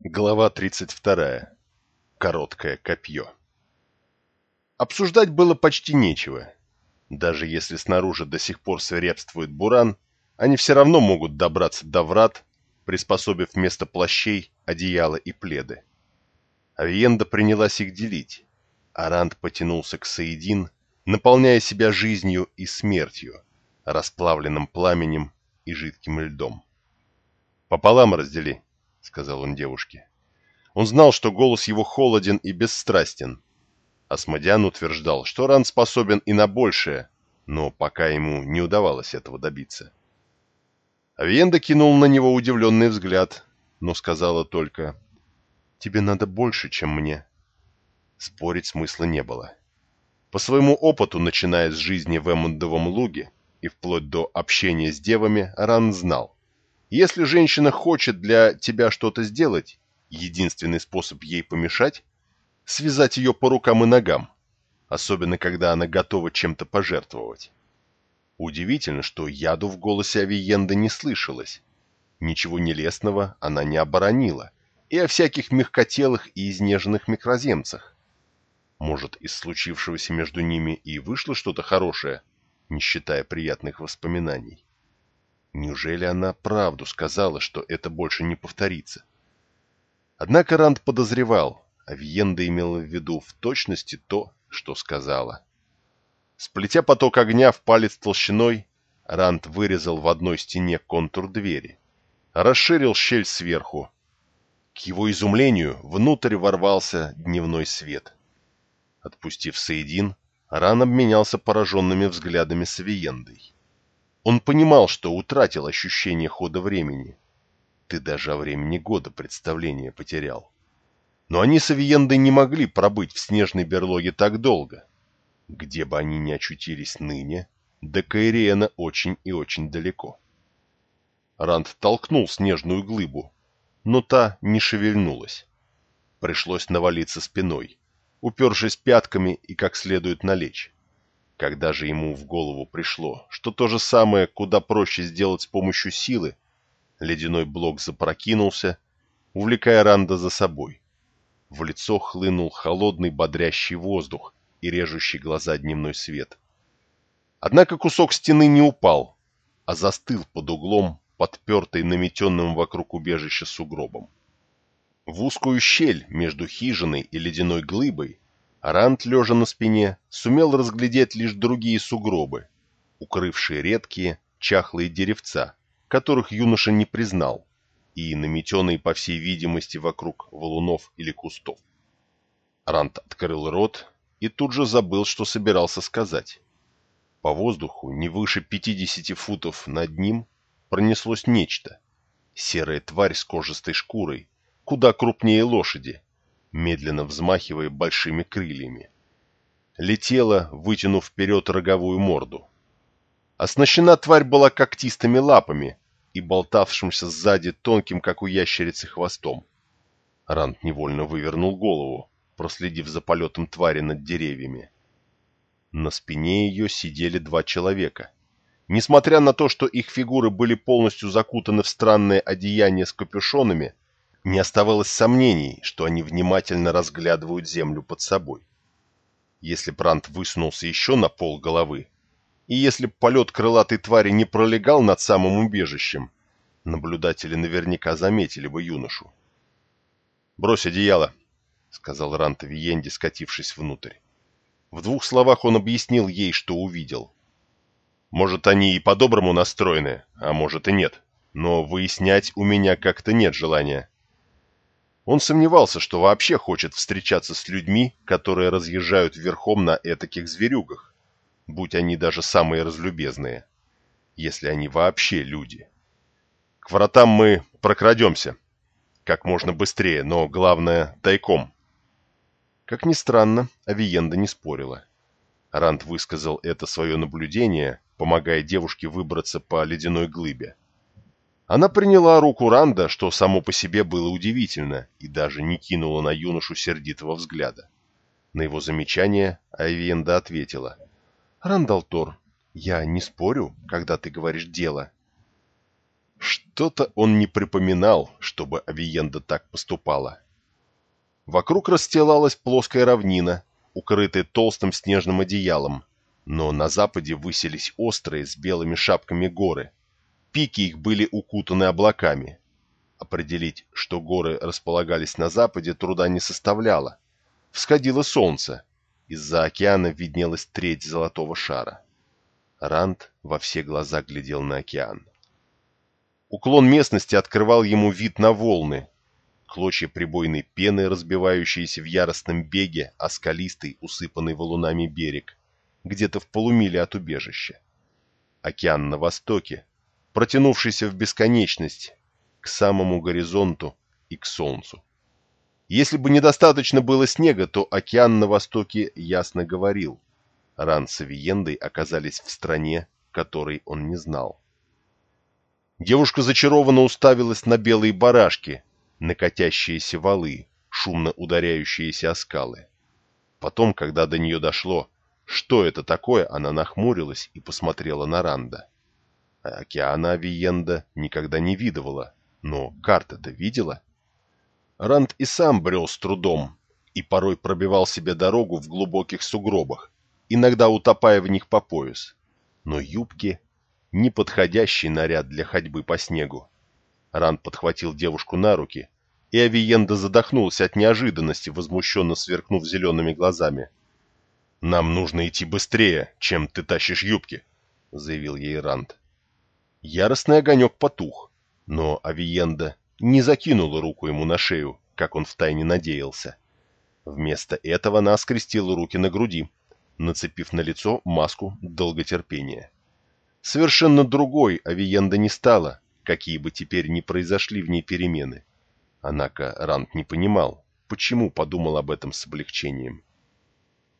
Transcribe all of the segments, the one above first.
Глава 32. Короткое копье. Обсуждать было почти нечего. Даже если снаружи до сих пор свирепствует буран, они все равно могут добраться до врат, приспособив вместо плащей одеяла и пледы. Авиенда принялась их делить. Арант потянулся к Саидин, наполняя себя жизнью и смертью, расплавленным пламенем и жидким льдом. «Пополам раздели», — сказал он девушке. Он знал, что голос его холоден и бесстрастен. Асмодиан утверждал, что Ран способен и на большее, но пока ему не удавалось этого добиться. Авиенда кинул на него удивленный взгляд, но сказала только «Тебе надо больше, чем мне». Спорить смысла не было. По своему опыту, начиная с жизни в Эммондовом луге и вплоть до общения с девами, Ран знал. Если женщина хочет для тебя что-то сделать, единственный способ ей помешать – связать ее по рукам и ногам, особенно когда она готова чем-то пожертвовать. Удивительно, что яду в голосе Авиенды не слышалось. Ничего нелестного она не оборонила, и о всяких мягкотелых и изнеженных микроземцах. Может, из случившегося между ними и вышло что-то хорошее, не считая приятных воспоминаний. Неужели она правду сказала, что это больше не повторится? Однако Ранд подозревал, а Виенда имела в виду в точности то, что сказала. Сплетя поток огня в палец толщиной, Ранд вырезал в одной стене контур двери, расширил щель сверху. К его изумлению внутрь ворвался дневной свет. Отпустив Саидин, Ран обменялся пораженными взглядами с Виендой. Он понимал, что утратил ощущение хода времени. Ты даже о времени года представление потерял. Но они с Авиендой не могли пробыть в снежной берлоге так долго. Где бы они ни очутились ныне, до Каириена очень и очень далеко. Ранд толкнул снежную глыбу, но та не шевельнулась. Пришлось навалиться спиной, упершись пятками и как следует налечь. Когда же ему в голову пришло, что то же самое куда проще сделать с помощью силы, ледяной блок запрокинулся, увлекая Ранда за собой. В лицо хлынул холодный бодрящий воздух и режущий глаза дневной свет. Однако кусок стены не упал, а застыл под углом, подпертый наметенным вокруг убежища сугробом. В узкую щель между хижиной и ледяной глыбой Рант, лежа на спине, сумел разглядеть лишь другие сугробы, укрывшие редкие, чахлые деревца, которых юноша не признал, и наметенные, по всей видимости, вокруг валунов или кустов. Рант открыл рот и тут же забыл, что собирался сказать. По воздуху, не выше 50 футов над ним, пронеслось нечто. Серая тварь с кожистой шкурой, куда крупнее лошади, медленно взмахивая большими крыльями. Летела, вытянув вперед роговую морду. Оснащена тварь была когтистыми лапами и болтавшимся сзади тонким, как у ящерицы, хвостом. Рант невольно вывернул голову, проследив за полетом твари над деревьями. На спине ее сидели два человека. Несмотря на то, что их фигуры были полностью закутаны в странное одеяние с капюшонами, не оставалось сомнений, что они внимательно разглядывают землю под собой. Если Прант высунулся еще на пол головы, и если полет крылатой твари не пролегал над самым убежищем, наблюдатели наверняка заметили бы юношу. «Брось одеяло», — сказал Рант Виенди, скатившись внутрь. В двух словах он объяснил ей, что увидел. «Может, они и по-доброму настроены, а может и нет, но выяснять у меня как-то нет желания». Он сомневался, что вообще хочет встречаться с людьми, которые разъезжают верхом на этаких зверюгах, будь они даже самые разлюбезные, если они вообще люди. К вратам мы прокрадемся, как можно быстрее, но главное тайком. Как ни странно, Авиенда не спорила. Ранд высказал это свое наблюдение, помогая девушке выбраться по ледяной глыбе. Она приняла руку Ранда, что само по себе было удивительно, и даже не кинула на юношу сердитого взгляда. На его замечание Айвенда ответила. «Рандалтор, я не спорю, когда ты говоришь дело». Что-то он не припоминал, чтобы Авиенда так поступала. Вокруг расстилалась плоская равнина, укрытая толстым снежным одеялом, но на западе высились острые с белыми шапками горы. Пики их были укутаны облаками. Определить, что горы располагались на западе, труда не составляло. Всходило солнце. Из-за океана виднелась треть золотого шара. Ранд во все глаза глядел на океан. Уклон местности открывал ему вид на волны. Клочья прибойной пены, разбивающиеся в яростном беге, а скалистый, усыпанный валунами берег, где-то в полумиле от убежища. Океан на востоке, протянувшийся в бесконечность, к самому горизонту и к солнцу. Если бы недостаточно было снега, то океан на востоке ясно говорил. Ран с Авиендой оказались в стране, которой он не знал. Девушка зачарованно уставилась на белые барашки, на катящиеся валы, шумно ударяющиеся о скалы. Потом, когда до нее дошло, что это такое, она нахмурилась и посмотрела на Ранда. Океана Авиенда никогда не видывала, но карта-то видела. Ранд и сам брел с трудом и порой пробивал себе дорогу в глубоких сугробах, иногда утопая в них по пояс. Но юбки неподходящий наряд для ходьбы по снегу. Ранд подхватил девушку на руки, и Авиенда задохнулся от неожиданности, возмущенно сверкнув зелеными глазами. «Нам нужно идти быстрее, чем ты тащишь юбки», — заявил ей Ранд. Яростный огонек потух, но Авиенда не закинула руку ему на шею, как он втайне надеялся. Вместо этого она скрестила руки на груди, нацепив на лицо маску долготерпения. Совершенно другой Авиенда не стала, какие бы теперь ни произошли в ней перемены. Однако Рант не понимал, почему подумал об этом с облегчением.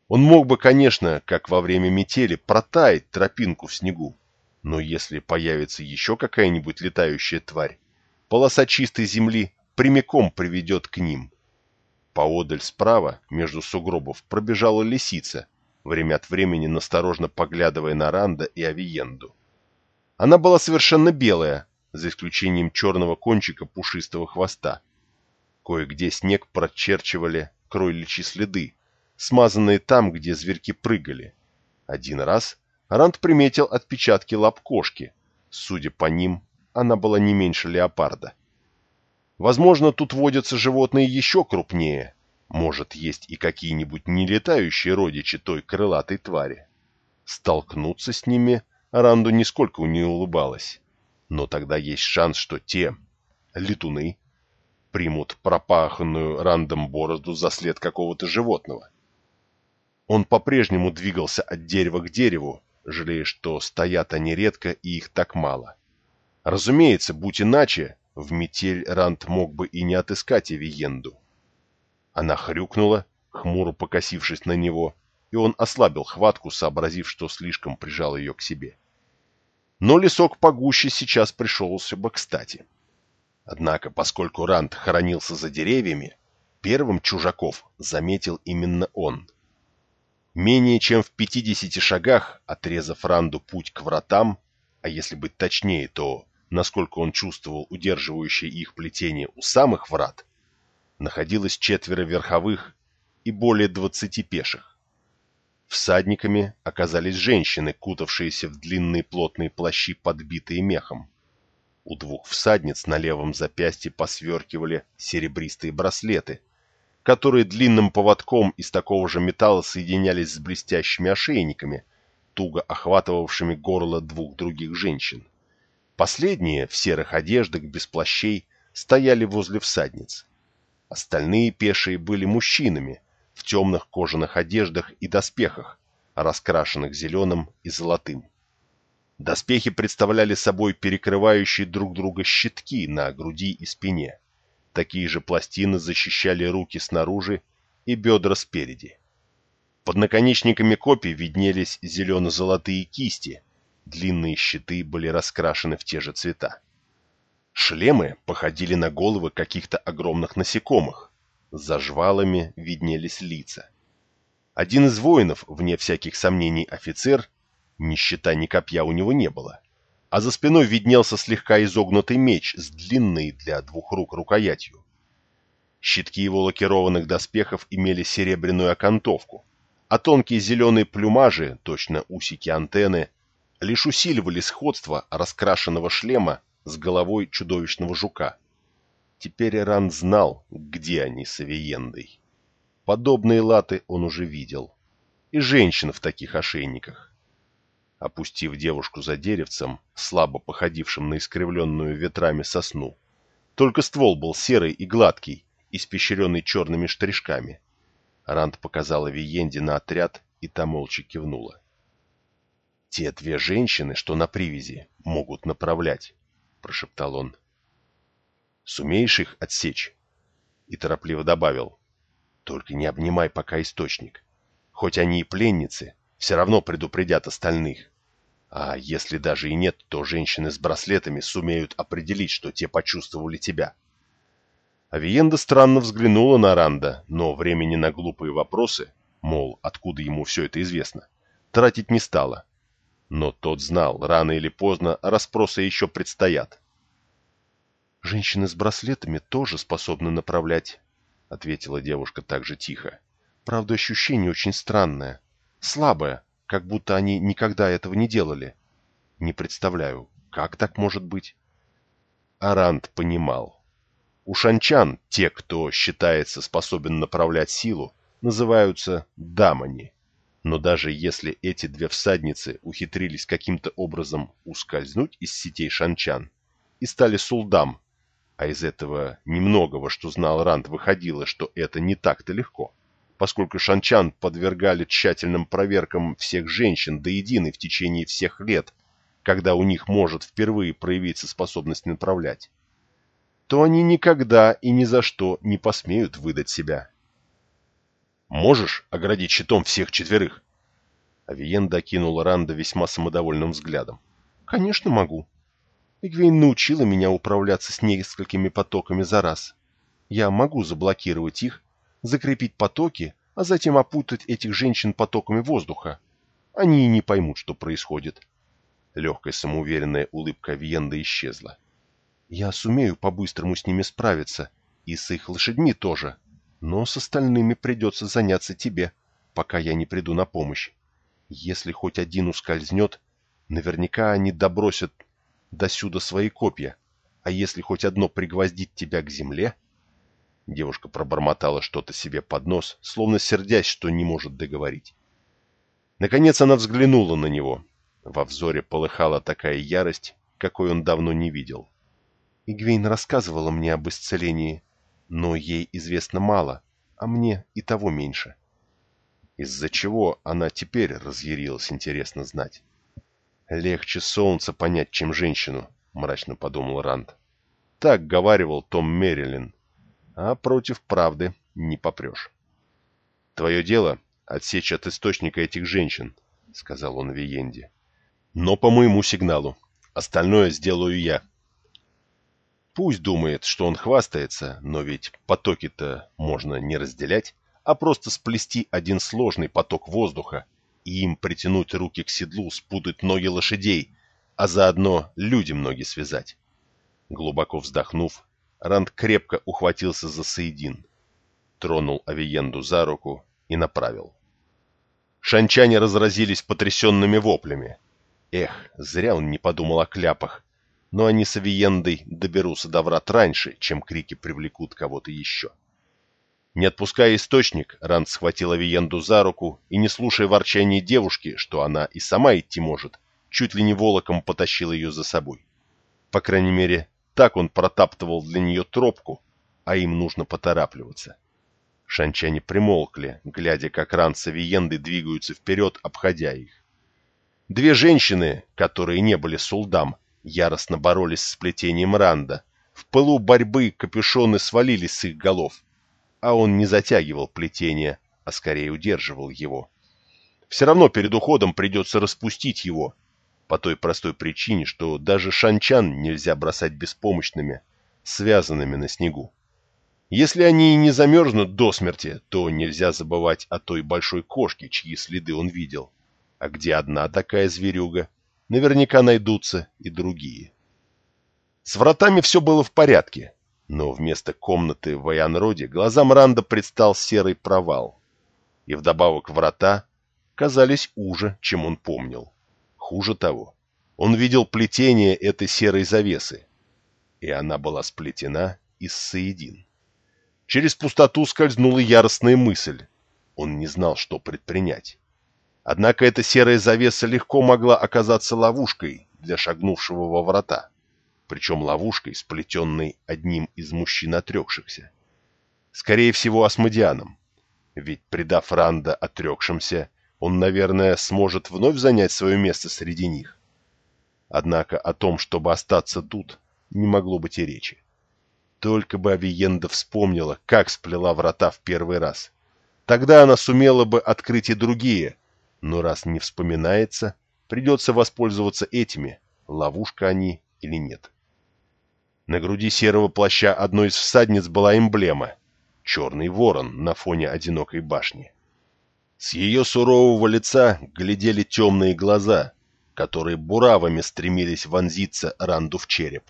Он мог бы, конечно, как во время метели, протаять тропинку в снегу, но если появится еще какая-нибудь летающая тварь, полоса чистой земли прямиком приведет к ним. Поодаль справа, между сугробов, пробежала лисица, время от времени насторожно поглядывая на Ранда и Авиенду. Она была совершенно белая, за исключением черного кончика пушистого хвоста. Кое-где снег прочерчивали кройличьи следы, смазанные там, где зверьки прыгали. Один раз Ранд приметил отпечатки лап кошки. Судя по ним, она была не меньше леопарда. Возможно, тут водятся животные еще крупнее, может, есть и какие-нибудь нелетающие родичи той крылатой твари. Столкнуться с ними Ранду нисколько не улыбалась. Но тогда есть шанс, что те, летуны, примут пропаханную Рандом борозду за след какого-то животного. Он по-прежнему двигался от дерева к дереву, жалея, что стоят они редко и их так мало. Разумеется, будь иначе, в метель Ранд мог бы и не отыскать Эвиенду. Она хрюкнула, хмуро покосившись на него, и он ослабил хватку, сообразив, что слишком прижал ее к себе. Но лесок погуще сейчас пришелся бы кстати. Однако, поскольку Ранд хоронился за деревьями, первым чужаков заметил именно он. Менее чем в пятидесяти шагах, отрезав Ранду путь к вратам, а если быть точнее, то, насколько он чувствовал удерживающее их плетение у самых врат, находилось четверо верховых и более двадцати пеших. Всадниками оказались женщины, кутавшиеся в длинные плотные плащи, подбитые мехом. У двух всадниц на левом запястье посверкивали серебристые браслеты, которые длинным поводком из такого же металла соединялись с блестящими ошейниками, туго охватывавшими горло двух других женщин. Последние, в серых одеждах, без плащей, стояли возле всадниц. Остальные пешие были мужчинами в темных кожаных одеждах и доспехах, раскрашенных зеленым и золотым. Доспехи представляли собой перекрывающие друг друга щитки на груди и спине. Такие же пластины защищали руки снаружи и бедра спереди. Под наконечниками копий виднелись зелено-золотые кисти, длинные щиты были раскрашены в те же цвета. Шлемы походили на головы каких-то огромных насекомых. За жвалами виднелись лица. Один из воинов, вне всяких сомнений офицер, ни щита, ни копья у него не было, а за спиной виднелся слегка изогнутый меч с длинной для двух рук рукоятью. Щитки его лакированных доспехов имели серебряную окантовку, а тонкие зеленые плюмажи, точно усики антенны, лишь усиливали сходство раскрашенного шлема с головой чудовищного жука. Теперь Иран знал, где они с Авиендой. Подобные латы он уже видел. И женщин в таких ошейниках. Опустив девушку за деревцем, слабо походившим на искривленную ветрами сосну, только ствол был серый и гладкий, испещренный черными штришками. Ранд показала Виенде на отряд, и та молча кивнула. «Те две женщины, что на привязи, могут направлять», — прошептал он. «Сумеешь их отсечь?» И торопливо добавил. «Только не обнимай пока источник. Хоть они и пленницы, все равно предупредят остальных. А если даже и нет, то женщины с браслетами сумеют определить, что те почувствовали тебя». Авиенда странно взглянула на Ранда, но времени на глупые вопросы, мол, откуда ему все это известно, тратить не стала. Но тот знал, рано или поздно расспросы еще предстоят. «Женщины с браслетами тоже способны направлять», — ответила девушка так же тихо. «Правда, ощущение очень странное, слабое, как будто они никогда этого не делали. Не представляю, как так может быть?» Арант понимал. У шанчан те, кто считается способен направлять силу, называются дамани. Но даже если эти две всадницы ухитрились каким-то образом ускользнуть из сетей шанчан и стали сулдам, а из этого немногого, что знал Ранд, выходило, что это не так-то легко, поскольку шанчан подвергали тщательным проверкам всех женщин до единой в течение всех лет, когда у них может впервые проявиться способность направлять то они никогда и ни за что не посмеют выдать себя. «Можешь оградить щитом всех четверых?» Авиен докинул Ранда весьма самодовольным взглядом. «Конечно могу. Игвейн научила меня управляться с несколькими потоками за раз. Я могу заблокировать их, закрепить потоки, а затем опутать этих женщин потоками воздуха. Они и не поймут, что происходит». Легкая самоуверенная улыбка Авиенда исчезла. Я сумею по-быстрому с ними справиться, и с их лошадьми тоже. Но с остальными придется заняться тебе, пока я не приду на помощь. Если хоть один ускользнет, наверняка они добросят досюда свои копья. А если хоть одно пригвоздит тебя к земле... Девушка пробормотала что-то себе под нос, словно сердясь, что не может договорить. Наконец она взглянула на него. Во взоре полыхала такая ярость, какой он давно не видел. Игвейн рассказывала мне об исцелении, но ей известно мало, а мне и того меньше. Из-за чего она теперь разъярилась, интересно знать. «Легче солнце понять, чем женщину», — мрачно подумал Ранд. Так говаривал Том Мерилин, а против правды не попрешь. «Твое дело — отсечь от источника этих женщин», — сказал он Виенде. «Но по моему сигналу. Остальное сделаю я». Пусть думает, что он хвастается, но ведь потоки-то можно не разделять, а просто сплести один сложный поток воздуха и им притянуть руки к седлу, спутать ноги лошадей, а заодно людям ноги связать. Глубоко вздохнув, Ранд крепко ухватился за Саидин, тронул Авиенду за руку и направил. Шанчане разразились потрясенными воплями. Эх, зря он не подумал о кляпах, но они с Авиендой доберутся до врат раньше, чем крики привлекут кого-то еще. Не отпуская источник, Ранд схватил Авиенду за руку и, не слушая ворчания девушки, что она и сама идти может, чуть ли не волоком потащил ее за собой. По крайней мере, так он протаптывал для нее тропку, а им нужно поторапливаться. Шанчане примолкли, глядя, как Ранд с Авиендой двигаются вперед, обходя их. Две женщины, которые не были сулдам, яростно боролись с плетением Ранда. В пылу борьбы капюшоны свалились с их голов, а он не затягивал плетение, а скорее удерживал его. Все равно перед уходом придется распустить его, по той простой причине, что даже шанчан нельзя бросать беспомощными, связанными на снегу. Если они и не замерзнут до смерти, то нельзя забывать о той большой кошке, чьи следы он видел. А где одна такая зверюга, наверняка найдутся и другие. С вратами все было в порядке, но вместо комнаты в Аянроде глазам Ранда предстал серый провал. И вдобавок врата казались уже, чем он помнил. Хуже того, он видел плетение этой серой завесы, и она была сплетена из соедин. Через пустоту скользнула яростная мысль. Он не знал, что предпринять. Однако эта серая завеса легко могла оказаться ловушкой для шагнувшего во врата, причем ловушкой, сплетенной одним из мужчин отрекшихся. Скорее всего, осмодианом, ведь, предав Ранда отрекшимся, он, наверное, сможет вновь занять свое место среди них. Однако о том, чтобы остаться тут, не могло быть и речи. Только бы Авиенда вспомнила, как сплела врата в первый раз. Тогда она сумела бы открыть и другие, но раз не вспоминается, придется воспользоваться этими, ловушка они или нет. На груди серого плаща одной из всадниц была эмблема — черный ворон на фоне одинокой башни. С ее сурового лица глядели темные глаза, которые буравами стремились вонзиться Ранду в череп.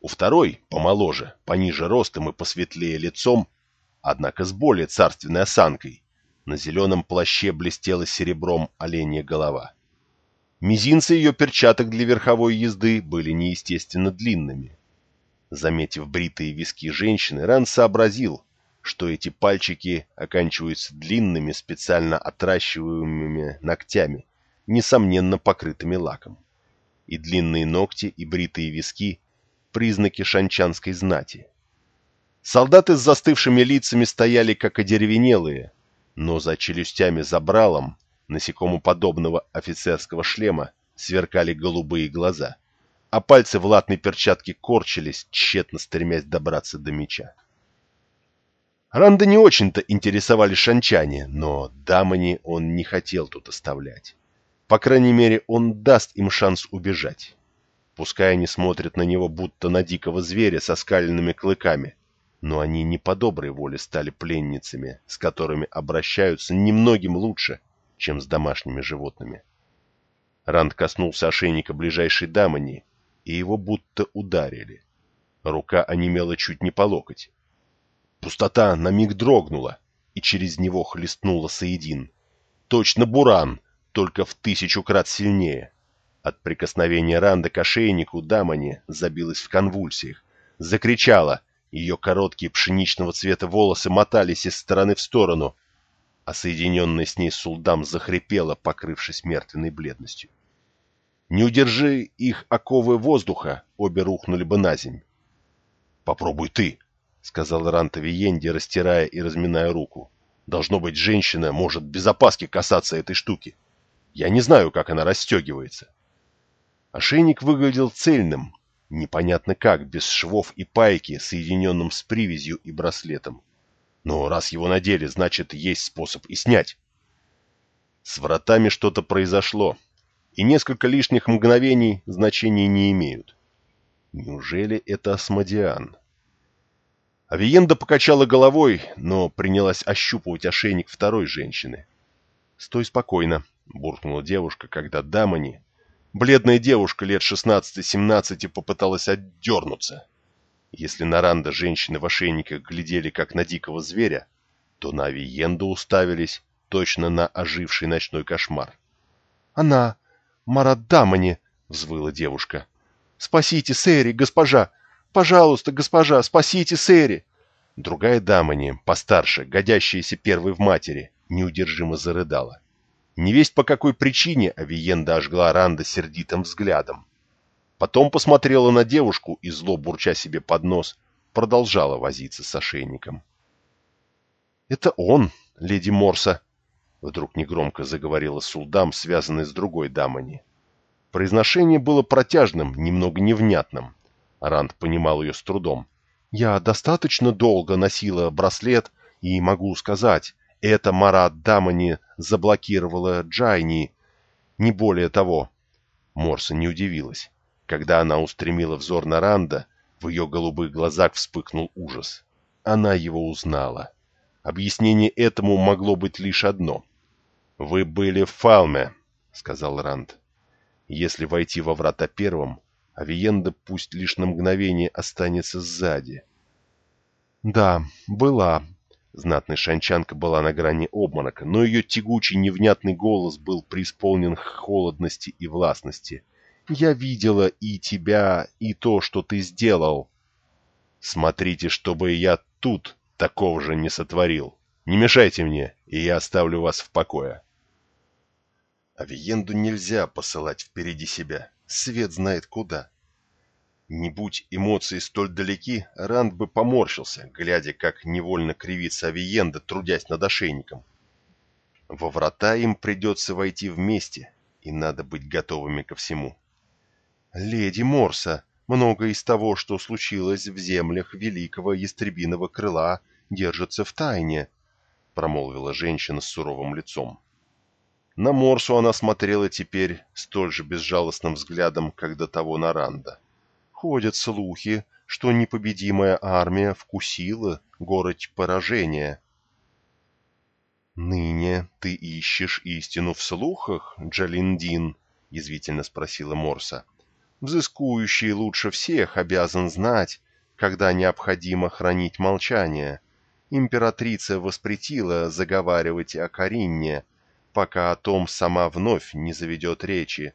У второй, помоложе, пониже ростом и посветлее лицом, однако с более царственной осанкой, на зеленом плаще блестела серебром оленья голова. Мизинцы ее перчаток для верховой езды были неестественно длинными. Заметив бритые виски женщины, Ран сообразил, что эти пальчики оканчиваются длинными специально отращиваемыми ногтями, несомненно покрытыми лаком. И длинные ногти, и бритые виски – признаки шанчанской знати. Солдаты с застывшими лицами стояли как одеревенелые, но за челюстями забралом насекомоподобного офицерского шлема сверкали голубые глаза, а пальцы в латной перчатке корчились, тщетно стремясь добраться до меча. Ранда не очень-то интересовали шанчане, но Дамани он не хотел тут оставлять. По крайней мере, он даст им шанс убежать. Пускай они смотрят на него, будто на дикого зверя со скаленными клыками, но они не по доброй воле стали пленницами, с которыми обращаются немногим лучше, чем с домашними животными. Ранд коснулся ошейника ближайшей Дамани, и его будто ударили. Рука онемела чуть не по локоть. Пустота на миг дрогнула, и через него хлестнула Саидин. Точно буран, только в тысячу крат сильнее. От прикосновения Ранда к ошейнику Дамани забилась в конвульсиях. Закричала, ее короткие пшеничного цвета волосы мотались из стороны в сторону, а соединенная с ней Сулдам захрипела, покрывшись мертвенной бледностью. Не удержи их оковы воздуха, обе рухнули бы на земь. «Попробуй ты», — сказал Ранта Виенди, растирая и разминая руку. «Должно быть, женщина может без опаски касаться этой штуки. Я не знаю, как она расстегивается». Ошейник выглядел цельным, непонятно как, без швов и пайки, соединенным с привязью и браслетом. Но раз его надели, значит, есть способ и снять. С вратами что-то произошло, и несколько лишних мгновений значения не имеют. Неужели это Асмодиан? Авиенда покачала головой, но принялась ощупывать ошейник второй женщины. «Стой спокойно», — буркнула девушка, когда Дамани, бледная девушка лет 16-17, попыталась отдернуться. Если на Ранда женщины в ошейниках глядели как на дикого зверя, то на Авиенду уставились точно на оживший ночной кошмар. «Она, Марат Дамани!» — взвыла девушка. «Спасите, Сэри, госпожа! «Пожалуйста, госпожа, спасите Сэри!» Другая дама, не постарше, годящаяся первой в матери, неудержимо зарыдала. Невесть по какой причине Авиенда ожгла Ранда сердитым взглядом. Потом посмотрела на девушку и, зло бурча себе под нос, продолжала возиться с ошейником. «Это он, леди Морса!» Вдруг негромко заговорила Сулдам, связанный с другой дамани. Произношение было протяжным, немного невнятным. Ранд понимал ее с трудом. «Я достаточно долго носила браслет, и могу сказать, это Марат Дамани заблокировала Джайни. Не более того». Морса не удивилась. Когда она устремила взор на Ранда, в ее голубых глазах вспыхнул ужас. Она его узнала. Объяснение этому могло быть лишь одно. «Вы были в Фалме», — сказал Ранд. Если войти во врата первым, Авиенда пусть лишь на мгновение останется сзади. Да, была. Знатная шанчанка была на грани обморока, но ее тягучий невнятный голос был преисполнен холодности и властности. «Я видела и тебя, и то, что ты сделал. Смотрите, чтобы я тут такого же не сотворил. Не мешайте мне, и я оставлю вас в покое». Авиенду нельзя посылать впереди себя. Свет знает куда. Не будь эмоции столь далеки, Ранд бы поморщился, глядя, как невольно кривится Авиенда, трудясь над ошейником. Во врата им придется войти вместе, и надо быть готовыми ко всему. «Леди Морса, многое из того, что случилось в землях великого ястребиного крыла, держится в тайне», — промолвила женщина с суровым лицом. На Морсу она смотрела теперь столь же безжалостным взглядом, как до того на Ранда. Ходят слухи, что непобедимая армия вкусила город поражения. «Ныне ты ищешь истину в слухах, Джалиндин?» — язвительно спросила Морса. «Взыскующий лучше всех обязан знать, когда необходимо хранить молчание. Императрица воспретила заговаривать о Каринне, пока о том сама вновь не заведет речи.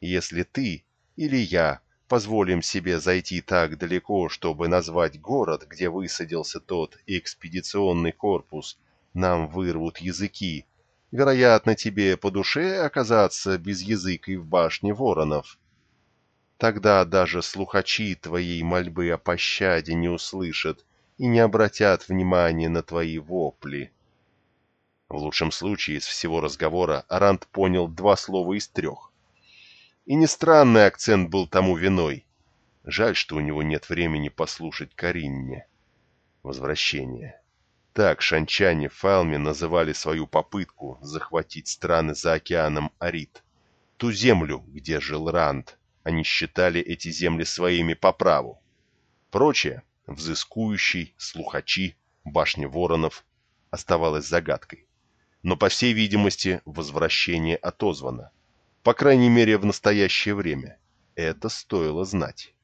Если ты или я позволим себе зайти так далеко, чтобы назвать город, где высадился тот экспедиционный корпус, нам вырвут языки. Вероятно, тебе по душе оказаться без языка и в башне воронов. Тогда даже слухачи твоей мольбы о пощаде не услышат и не обратят внимания на твои вопли. В лучшем случае из всего разговора Арант понял два слова из трех. И не странный акцент был тому виной. Жаль, что у него нет времени послушать Каринне. Возвращение. Так шанчане Фалми называли свою попытку захватить страны за океаном Арит. Ту землю, где жил Ранд. Они считали эти земли своими по праву. Прочее, взыскующий, слухачи, башни воронов, оставалось загадкой. Но, по всей видимости, возвращение отозвано. По крайней мере, в настоящее время. Это стоило знать.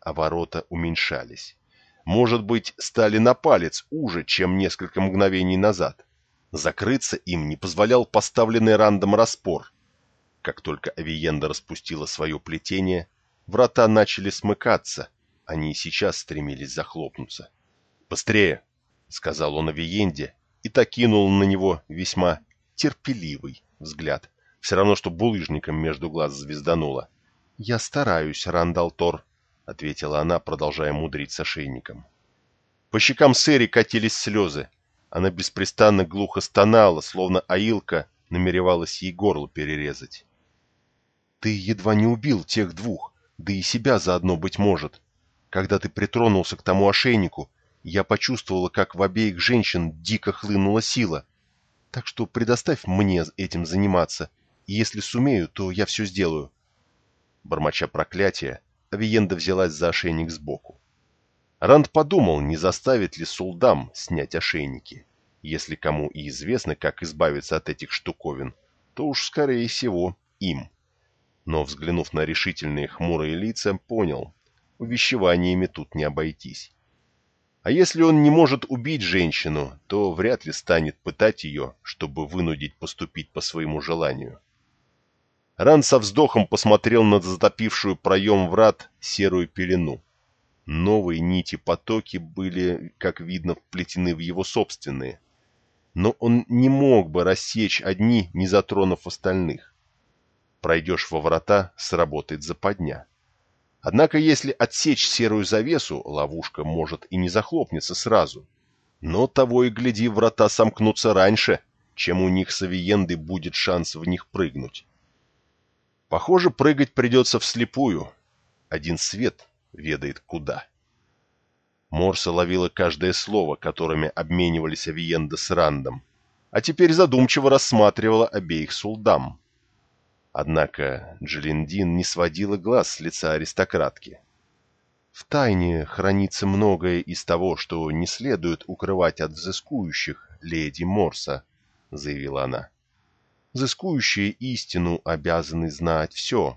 А ворота уменьшались. Может быть, стали на палец уже, чем несколько мгновений назад. Закрыться им не позволял поставленный рандом распор. Как только Авиенда распустила свое плетение, врата начали смыкаться, они сейчас стремились захлопнуться. «Быстрее!» — сказал он Авиенде и так кинул на него весьма терпеливый взгляд — все равно, что булыжником между глаз звездануло. «Я стараюсь, Рандал Тор», — ответила она, продолжая мудрить с ошейником. По щекам Сэри катились слезы. Она беспрестанно глухо стонала, словно Аилка намеревалась ей горло перерезать. «Ты едва не убил тех двух, да и себя заодно, быть может. Когда ты притронулся к тому ошейнику, я почувствовала, как в обеих женщин дико хлынула сила. Так что предоставь мне этим заниматься, и если сумею, то я все сделаю. Бормоча проклятия, Авиенда взялась за ошейник сбоку. Ранд подумал, не заставит ли Сулдам снять ошейники. Если кому и известно, как избавиться от этих штуковин, то уж, скорее всего, им. Но, взглянув на решительные хмурые лица, понял, увещеваниями тут не обойтись. А если он не может убить женщину, то вряд ли станет пытать ее, чтобы вынудить поступить по своему желанию. Ран со вздохом посмотрел на затопившую проем врат серую пелену. Новые нити-потоки были, как видно, вплетены в его собственные. Но он не мог бы рассечь одни, не затронув остальных. Пройдешь во врата, сработает западня. Однако если отсечь серую завесу, ловушка может и не захлопнется сразу. Но того и гляди, врата сомкнутся раньше, чем у них с авиенды будет шанс в них прыгнуть. Похоже, прыгать придется вслепую. Один свет ведает куда. Морса ловила каждое слово, которыми обменивались Авиенда с Рандом, а теперь задумчиво рассматривала обеих сулдам. Однако Джилиндин не сводила глаз с лица аристократки. «В тайне хранится многое из того, что не следует укрывать от взыскующих, леди Морса», — заявила она. Взыскующие истину обязаны знать все,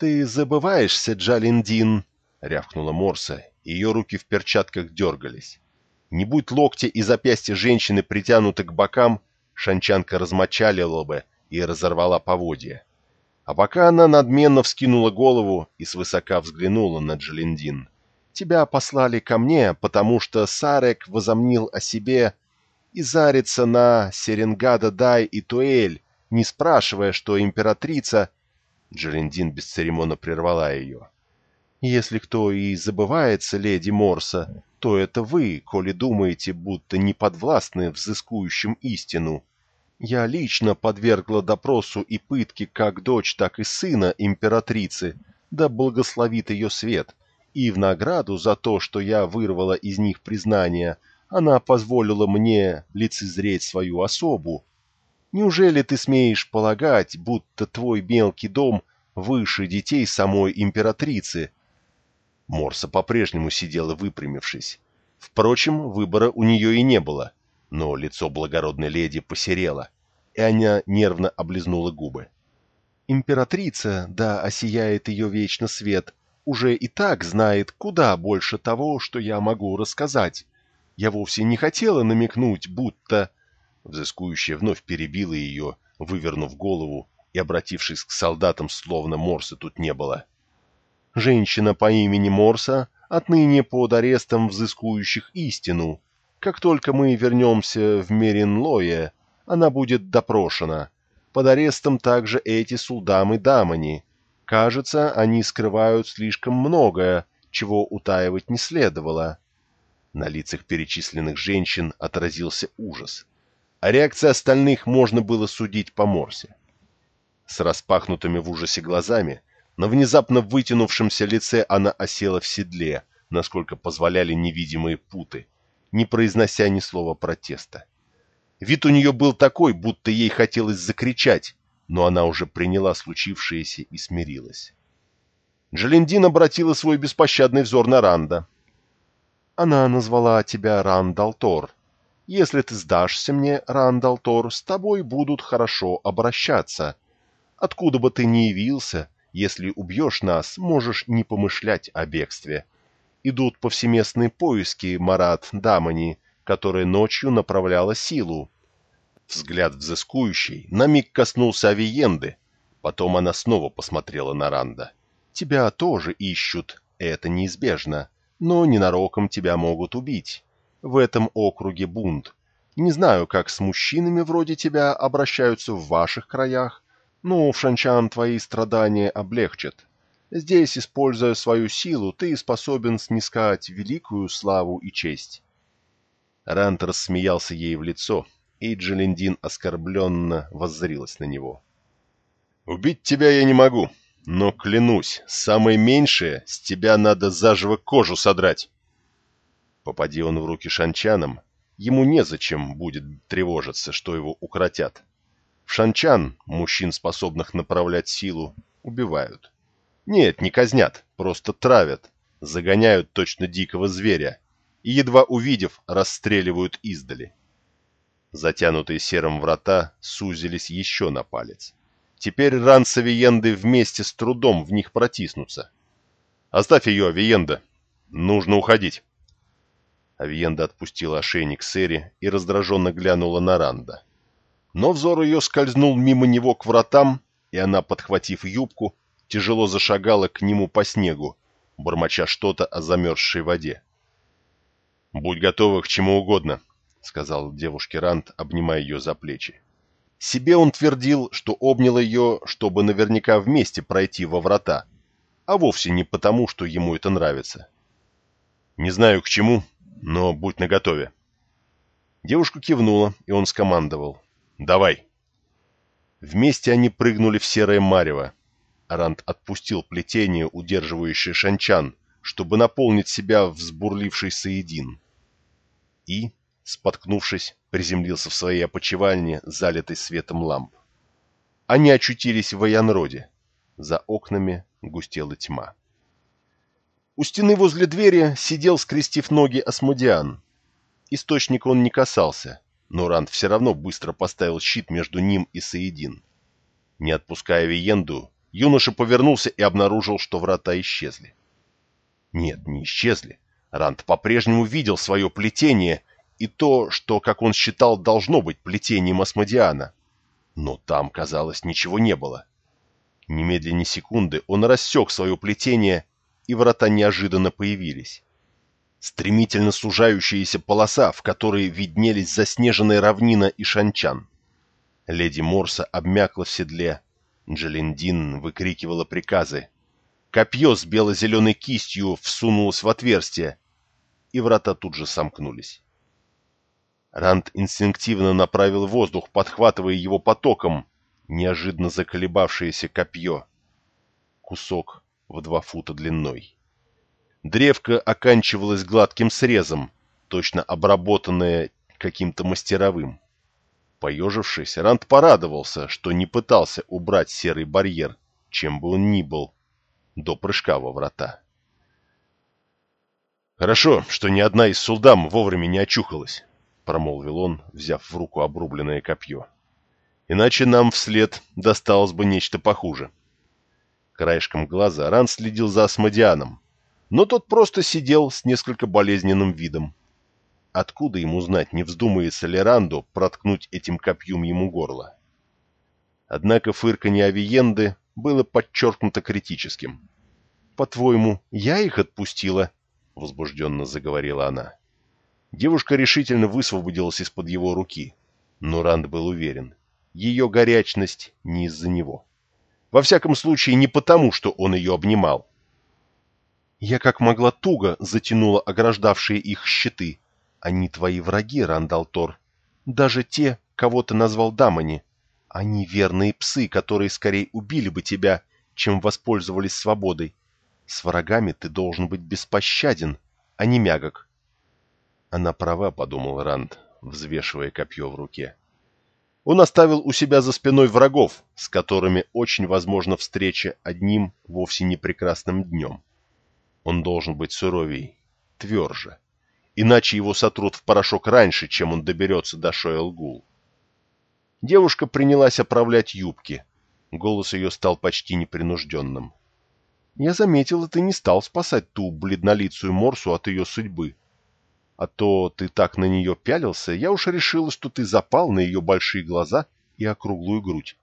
«Ты забываешься, Джалиндин!» — рявкнула Морса, и ее руки в перчатках дергались. Не будь локти и запястья женщины притянуты к бокам, шанчанка размочалила бы и разорвала поводья. А пока она надменно вскинула голову и свысока взглянула на Джалиндин. «Тебя послали ко мне, потому что Сарек возомнил о себе и зарится на Серенгада Дай и Туэль, не спрашивая, что императрица...» Джалиндин бесцеремонно прервала ее. «Если кто и забывается, леди Морса, то это вы, коли думаете, будто не подвластны взыскующим истину. Я лично подвергла допросу и пытке как дочь, так и сына императрицы, да благословит ее свет, и в награду за то, что я вырвала из них признание, она позволила мне лицезреть свою особу. Неужели ты смеешь полагать, будто твой мелкий дом выше детей самой императрицы?» Морса по-прежнему сидела выпрямившись. Впрочем, выбора у нее и не было — но лицо благородной леди посерело, и она нервно облизнула губы. Императрица, да осияет ее вечно свет, уже и так знает куда больше того, что я могу рассказать. Я вовсе не хотела намекнуть, будто... Взыскующая вновь перебила ее, вывернув голову и обратившись к солдатам, словно Морса тут не было. Женщина по имени Морса отныне под арестом взыскующих истину, как только мы вернемся в Меринлое, она будет допрошена. Под арестом также эти сулдам и дамани. Кажется, они скрывают слишком многое, чего утаивать не следовало. На лицах перечисленных женщин отразился ужас. А реакции остальных можно было судить по морсе. С распахнутыми в ужасе глазами, на внезапно вытянувшемся лице она осела в седле, насколько позволяли невидимые путы, не произнося ни слова протеста. Вид у нее был такой, будто ей хотелось закричать, но она уже приняла случившееся и смирилась. Джалендин обратила свой беспощадный взор на Ранда. «Она назвала тебя Рандалтор. Если ты сдашься мне, Рандалтор, с тобой будут хорошо обращаться. Откуда бы ты ни явился, если убьешь нас, можешь не помышлять о бегстве идут повсеместные поиски Марат Дамани, которая ночью направляла силу. Взгляд взыскующий на миг коснулся Авиенды, потом она снова посмотрела на Ранда. «Тебя тоже ищут, это неизбежно, но ненароком тебя могут убить. В этом округе бунт. Не знаю, как с мужчинами вроде тебя обращаются в ваших краях, но в Шанчан твои страдания облегчат. Здесь, используя свою силу, ты способен снискать великую славу и честь. Рант рассмеялся ей в лицо, и Джелендин оскорбленно воззрилась на него. «Убить тебя я не могу, но, клянусь, самое меньшее с тебя надо заживо кожу содрать!» Попади он в руки шанчанам, ему незачем будет тревожиться, что его укротят. В шанчан, мужчин, способных направлять силу, убивают. Нет, не казнят, просто травят, загоняют точно дикого зверя и, едва увидев, расстреливают издали. Затянутые серым врата сузились еще на палец. Теперь ран с Авиенды вместе с трудом в них протиснутся. «Оставь ее, Авиенда! Нужно уходить!» Авиенда отпустила ошейник Сэри и раздраженно глянула на Ранда. Но взор ее скользнул мимо него к вратам, и она, подхватив юбку, тяжело зашагала к нему по снегу, бормоча что-то о замерзшей воде. «Будь готова к чему угодно», — сказал девушке Рант, обнимая ее за плечи. Себе он твердил, что обнял ее, чтобы наверняка вместе пройти во врата, а вовсе не потому, что ему это нравится. «Не знаю к чему, но будь наготове». Девушка кивнула, и он скомандовал. «Давай». Вместе они прыгнули в серое марево, Арант отпустил плетение, удерживающее шанчан, чтобы наполнить себя взбурливший соедин. И, споткнувшись, приземлился в своей опочивальне, залитой светом ламп. Они очутились в Аянроде. За окнами густела тьма. У стены возле двери сидел, скрестив ноги, Асмодиан. Источника он не касался, но Ранд все равно быстро поставил щит между ним и Саидин. Не отпуская Виенду, юноша повернулся и обнаружил, что врата исчезли. Нет, не исчезли. Ранд по-прежнему видел свое плетение и то, что, как он считал, должно быть плетением Асмодиана. Но там, казалось, ничего не было. Немедленно секунды он рассек свое плетение, и врата неожиданно появились. Стремительно сужающаяся полоса, в которой виднелись заснеженная равнина и шанчан. Леди Морса обмякла в седле. Джелендин выкрикивала приказы. Копье с бело-зеленой кистью всунулось в отверстие, и врата тут же сомкнулись. Ранд инстинктивно направил воздух, подхватывая его потоком, неожиданно заколебавшееся копье. Кусок в два фута длиной. Древко оканчивалось гладким срезом, точно обработанное каким-то мастеровым. Поежившись, Ранд порадовался, что не пытался убрать серый барьер, чем бы он ни был, до прыжка во врата. «Хорошо, что ни одна из сулдам вовремя не очухалась», — промолвил он, взяв в руку обрубленное копье. «Иначе нам вслед досталось бы нечто похуже». Краешком глаза Ран следил за Асмодианом, но тот просто сидел с несколько болезненным видом. Откуда ему знать, не вздумается ли Ранду проткнуть этим копьем ему горло? Однако фырканье Авиенды было подчеркнуто критическим. «По-твоему, я их отпустила?» — возбужденно заговорила она. Девушка решительно высвободилась из-под его руки, но Ранд был уверен, ее горячность не из-за него. Во всяком случае, не потому, что он ее обнимал. Я как могла туго затянула ограждавшие их щиты. Они твои враги, Рандалтор. Даже те, кого ты назвал дамани. Они верные псы, которые скорее убили бы тебя, чем воспользовались свободой. С врагами ты должен быть беспощаден, а не мягок. Она права, подумал Ранд, взвешивая копье в руке. Он оставил у себя за спиной врагов, с которыми очень возможна встреча одним вовсе не прекрасным днем. Он должен быть суровей, тверже, иначе его сотрут в порошок раньше, чем он доберется до Шоэлгул. Девушка принялась оправлять юбки. Голос ее стал почти непринужденным. «Я заметила, ты не стал спасать ту бледнолицую Морсу от ее судьбы. А то ты так на нее пялился, я уж решила, что ты запал на ее большие глаза и округлую грудь».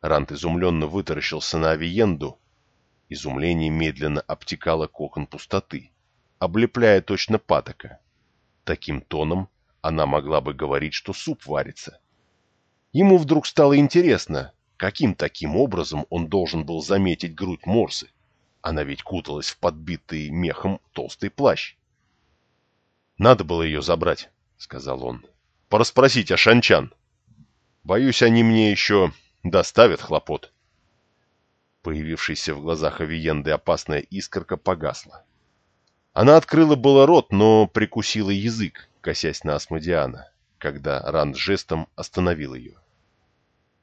Рант изумленно вытаращился на авиенду. Изумление медленно обтекало кокон пустоты, облепляя точно патока. Таким тоном она могла бы говорить, что суп варится. Ему вдруг стало интересно, каким таким образом он должен был заметить грудь Морсы. Она ведь куталась в подбитый мехом толстый плащ. «Надо было ее забрать», — сказал он. «Пораспросить о шанчан. Боюсь, они мне еще доставят хлопот». Появившаяся в глазах Авиенды опасная искорка погасла. Она открыла было рот, но прикусила язык, косясь на Асмодиана когда Ранд жестом остановил ее.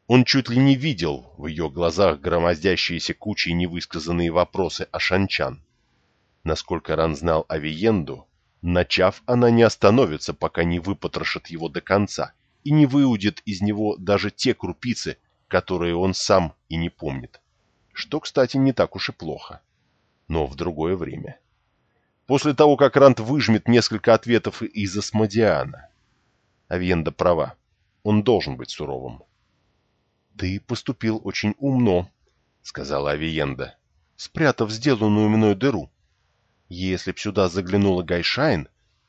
Он чуть ли не видел в ее глазах громоздящиеся кучей невысказанные вопросы о Шанчан. Насколько Ран знал о Виенду, начав, она не остановится, пока не выпотрошит его до конца и не выудит из него даже те крупицы, которые он сам и не помнит. Что, кстати, не так уж и плохо. Но в другое время. После того, как Рант выжмет несколько ответов из Асмодиана, Авиенда права. Он должен быть суровым. «Ты поступил очень умно», — сказала Авиенда, спрятав сделанную мною дыру. «Если б сюда заглянула Гайшайн,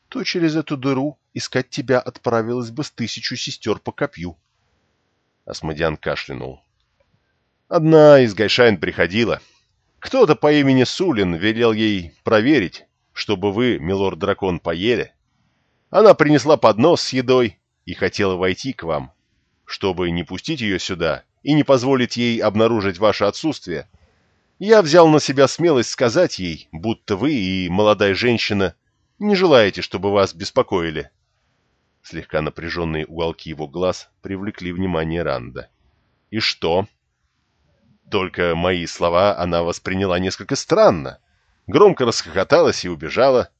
то через эту дыру искать тебя отправилась бы тысяча сестер по копью». Асмодиан кашлянул. «Одна из Гайшайн приходила. Кто-то по имени Сулин велел ей проверить, чтобы вы, милорд-дракон, поели. Она принесла поднос с едой и хотела войти к вам. Чтобы не пустить ее сюда и не позволить ей обнаружить ваше отсутствие, я взял на себя смелость сказать ей, будто вы и молодая женщина не желаете, чтобы вас беспокоили. Слегка напряженные уголки его глаз привлекли внимание Ранда. И что? Только мои слова она восприняла несколько странно. Громко расхохоталась и убежала.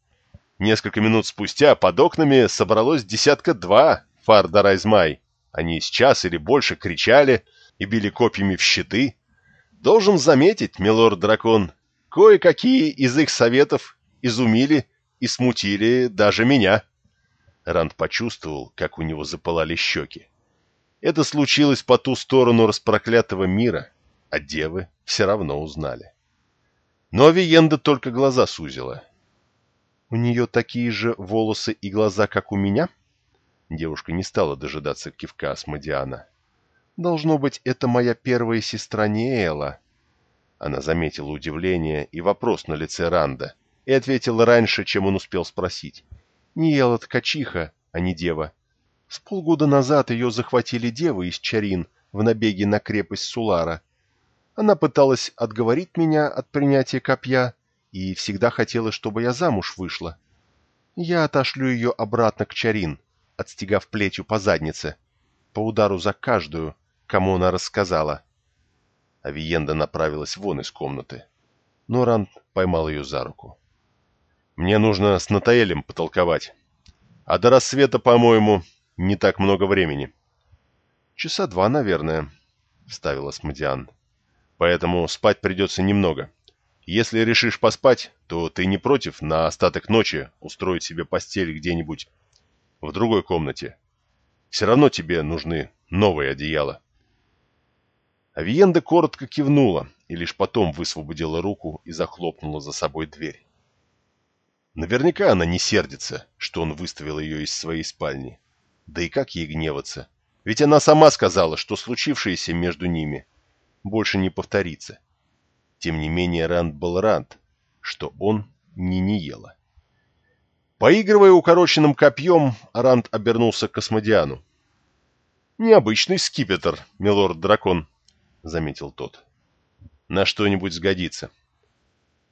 Несколько минут спустя под окнами собралось десятка-два фар Дарайзмай. Они с час или больше кричали и били копьями в щиты. Должен заметить, милорд-дракон, кое-какие из их советов изумили и смутили даже меня. Ранд почувствовал, как у него запылали щеки. Это случилось по ту сторону распроклятого мира, а девы все равно узнали. Но Авиенда только глаза сузила. «У нее такие же волосы и глаза, как у меня?» Девушка не стала дожидаться кивка Асмодиана. «Должно быть, это моя первая сестра Неэла». Она заметила удивление и вопрос на лице Ранда и ответила раньше, чем он успел спросить. «Неэла ткачиха, а не дева. С полгода назад ее захватили девы из Чарин в набеге на крепость Сулара. Она пыталась отговорить меня от принятия копья и всегда хотела, чтобы я замуж вышла. Я отошлю ее обратно к Чарин, отстегав плетью по заднице, по удару за каждую, кому она рассказала. Авиенда направилась вон из комнаты. Но Ранд поймал ее за руку. «Мне нужно с Натаэлем потолковать. А до рассвета, по-моему, не так много времени». «Часа два, наверное», — вставила Смодиан. «Поэтому спать придется немного. Если решишь поспать, то ты не против на остаток ночи устроить себе постель где-нибудь в другой комнате. Все равно тебе нужны новые одеяла». Авиенда коротко кивнула и лишь потом высвободила руку и захлопнула за собой дверь. Наверняка она не сердится, что он выставил ее из своей спальни. Да и как ей гневаться? Ведь она сама сказала, что случившееся между ними больше не повторится. Тем не менее Ранд был рад, что он не не ела. Поигрывая укороченным копьем, Ранд обернулся к Космодиану. «Необычный скипетр, милорд-дракон», — заметил тот. «На что-нибудь сгодится.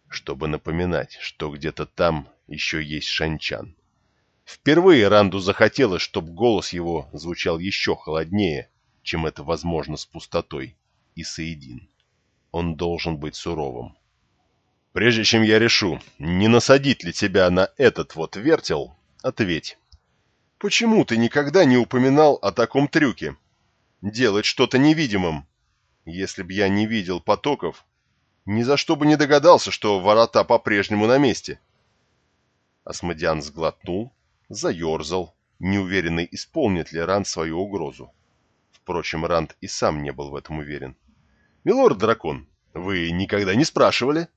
Чтобы напоминать, что где-то там еще есть шанчан». Впервые Ранду захотелось, чтобы голос его звучал еще холоднее, чем это возможно с пустотой, и соедин. Он должен быть суровым. Прежде чем я решу, не насадить ли тебя на этот вот вертел, ответь. Почему ты никогда не упоминал о таком трюке? Делать что-то невидимым. Если б я не видел потоков, ни за что бы не догадался, что ворота по-прежнему на месте. Асмодиан сглотнул, заерзал, неуверенный, исполнит ли Ранд свою угрозу. Впрочем, Ранд и сам не был в этом уверен. «Милорд-дракон, вы никогда не спрашивали?»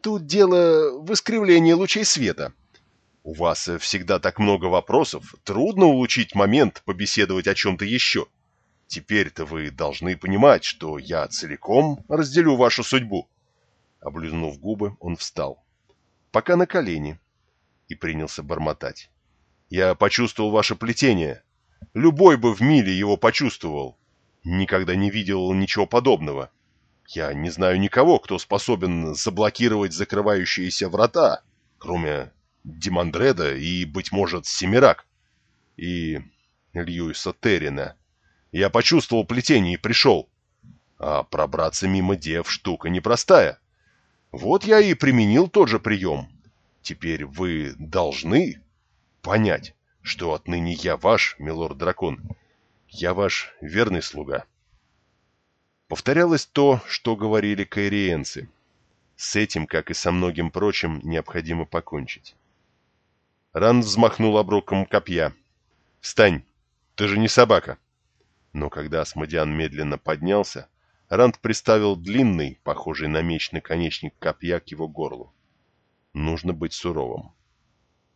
«Тут дело в искривлении лучей света. У вас всегда так много вопросов, трудно улучить момент побеседовать о чем-то еще. Теперь-то вы должны понимать, что я целиком разделю вашу судьбу». Облизнув губы, он встал. Пока на колени. И принялся бормотать. Я почувствовал ваше плетение. Любой бы в мире его почувствовал. Никогда не видел ничего подобного. Я не знаю никого, кто способен заблокировать закрывающиеся врата, кроме Димандреда и, быть может, Семирак. И Льюиса Террина. Я почувствовал плетение и пришел. А пробраться мимо дев штука непростая. Вот я и применил тот же прием. Теперь вы должны понять, что отныне я ваш, милорд-дракон. Я ваш верный слуга. Повторялось то, что говорили каириенцы. С этим, как и со многим прочим, необходимо покончить. Ран взмахнул оброком копья. «Встань! Ты же не собака!» Но когда Асмодиан медленно поднялся, Ранд приставил длинный, похожий на меч наконечник копья к его горлу. Нужно быть суровым.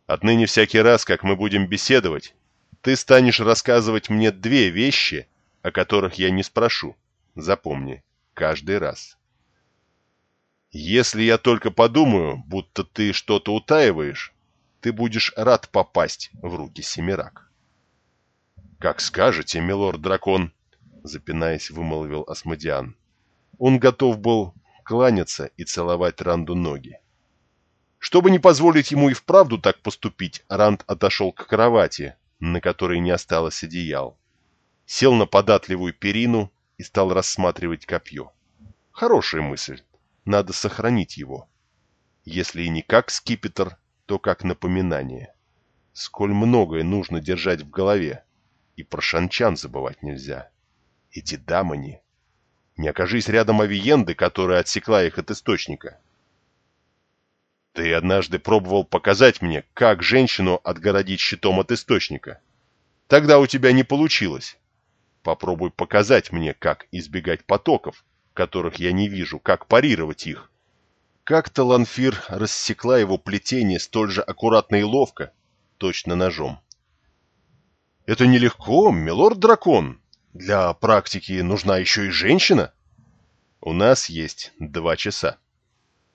Отныне всякий раз, как мы будем беседовать, ты станешь рассказывать мне две вещи, о которых я не спрошу. Запомни, каждый раз. Если я только подумаю, будто ты что-то утаиваешь, ты будешь рад попасть в руки Семирак. «Как скажете, милорд-дракон», — запинаясь, вымолвил Асмодиан. Он готов был кланяться и целовать Ранду ноги. Чтобы не позволить ему и вправду так поступить, Ранд отошел к кровати, на которой не осталось одеял. Сел на податливую перину и стал рассматривать копье. Хорошая мысль. Надо сохранить его. Если и не как скипетр, то как напоминание. Сколь многое нужно держать в голове. И про шанчан забывать нельзя. Эти дамани. Не окажись рядом авиенды, которая отсекла их от источника. Ты однажды пробовал показать мне, как женщину отгородить щитом от источника. Тогда у тебя не получилось. Попробуй показать мне, как избегать потоков, которых я не вижу, как парировать их. Как-то Ланфир рассекла его плетение столь же аккуратно и ловко, точно ножом. «Это нелегко, милорд-дракон. Для практики нужна еще и женщина». «У нас есть два часа», —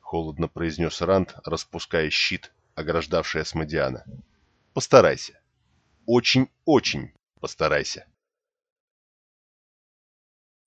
холодно произнес Ранд, распуская щит, ограждавший Асмодиана. «Постарайся. Очень-очень постарайся».